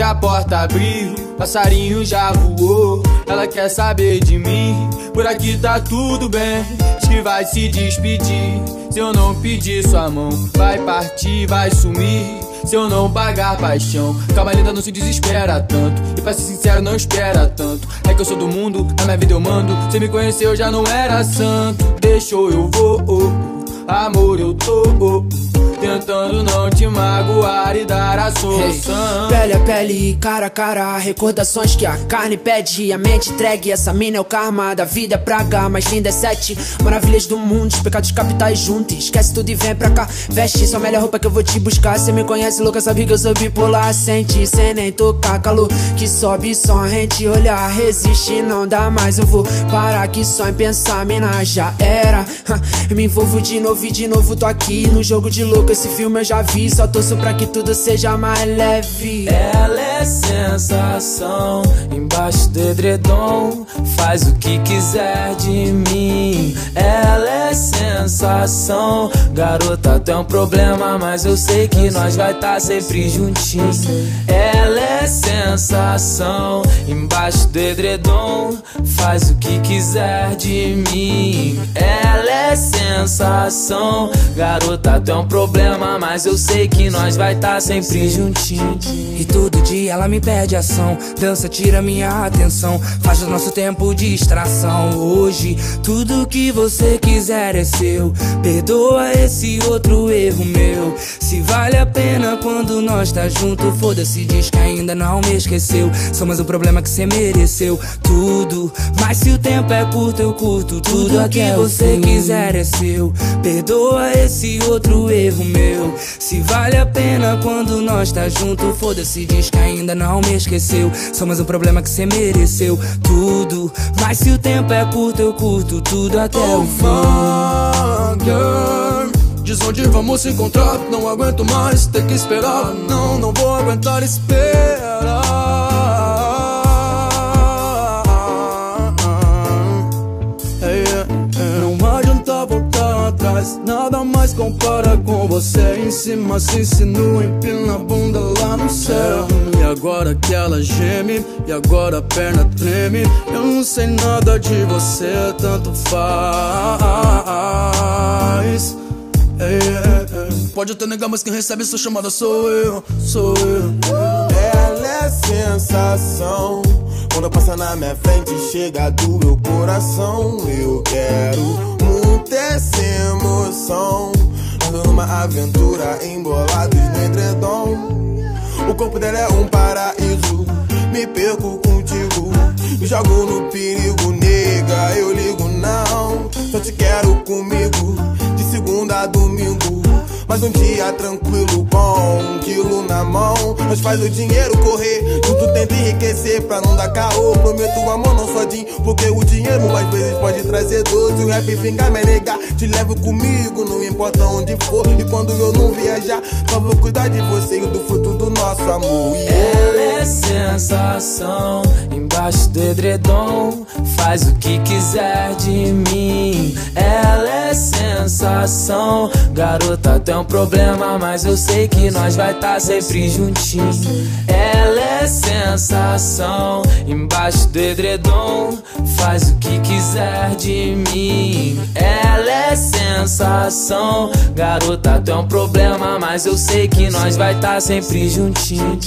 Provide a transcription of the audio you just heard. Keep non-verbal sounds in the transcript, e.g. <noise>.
a porta abriu, passarinho já voou. Ela quer saber de mim, por aqui tá tudo bem. Diz que vai se despedir. Se eu não pedir sua mão, vai partir, vai sumir. Se eu não pagar paixão, calma linda, não se desespera tanto. E pra ser sincero, não espera tanto. É que eu sou do mundo, na minha vida eu mando. Cê me conheceu, eu já não era santo. Deixou, eu vou, oh, amor, eu tô. Oh. Tentando não te magoar e dar a solução. Hey, pele a pele, cara a cara, recordações que a carne pede. A mente entregue, essa mina é o karma da vida é praga. Mais linda é sete maravilhas do mundo, os pecados capitais juntos. Esquece tudo e vem pra cá. Veste sua melhor roupa que eu vou te buscar. Cê me conhece, louca, sabe que eu sou bipolar. Sente sem nem tocar, calor que sobe só a gente olhar. Resiste, não dá mais. Eu vou parar aqui só em pensar, mina já era. <laughs> me envolvo de novo e de novo tô aqui no jogo de louco esse filme eu já vi. Só torço pra que tudo seja mais leve. Ela é sensação, embaixo do edredom. Faz o que quiser de mim. Ela é sensação, garota, tem um problema, mas eu sei que nós vai tá sempre juntinhos. Ela é sensação, embaixo do edredom. Faz o que quiser de mim. Ela é sensação, garota, tem um problema mas eu sei que nós vai tá sempre juntinho. E todo dia ela me pede ação, dança tira minha atenção, faz o nosso tempo de distração. Hoje tudo que você quiser é seu, perdoa esse outro erro meu. Se vale a pena quando nós tá junto, foda-se, diz que ainda não me esqueceu. Somos o problema que cê mereceu, tudo. Mas se o tempo é curto, eu curto tudo. O que você quiser é seu, perdoa esse outro erro meu. Se vale a pena quando nós tá junto, foda-se, diz que ainda não me esqueceu. Somos um problema que cê mereceu tudo. Mas se o tempo é curto, eu curto tudo até oh, o fim. Diz onde vamos se encontrar, não aguento mais ter que esperar. Não, não vou aguentar esperar. Nada mais compara com você. Em cima se insinua, empina a bunda lá no céu. E agora que ela geme E agora a perna treme Eu não sei nada de você, tanto faz. É, é, é. Pode até negar, mas quem recebe sua chamada sou eu, sou eu. Ela é sensação. Quando passa na minha frente chega do meu coração. Eu quero emoção Numa aventura embolados no edredom. O corpo dela é um paraíso Me perco contigo. Me jogo no perigo, nega Eu ligo não. Só te quero comigo De segunda a domingo mas um dia tranquilo com um quilo na mão. Nós faz o dinheiro correr Junto tenta enriquecer pra não dar caô. Prometo amor não sodinho Porque o dinheiro às vezes pode trazer dor. Se o rap fingar me negar Te levo comigo, não importa onde for. E quando eu não viajar Só vou cuidar de você e do fruto do nosso amor. Yeah. Ela é sensação Embaixo do edredom Faz o que quiser de mim. Ela é sensação Garota, tem um problema, mas eu sei que nós vai tá sempre juntinhos. Ela é sensação, embaixo do edredom, faz o que quiser de mim. Ela é sensação, garota, tem um problema, mas eu sei que nós vai tá sempre juntinhos.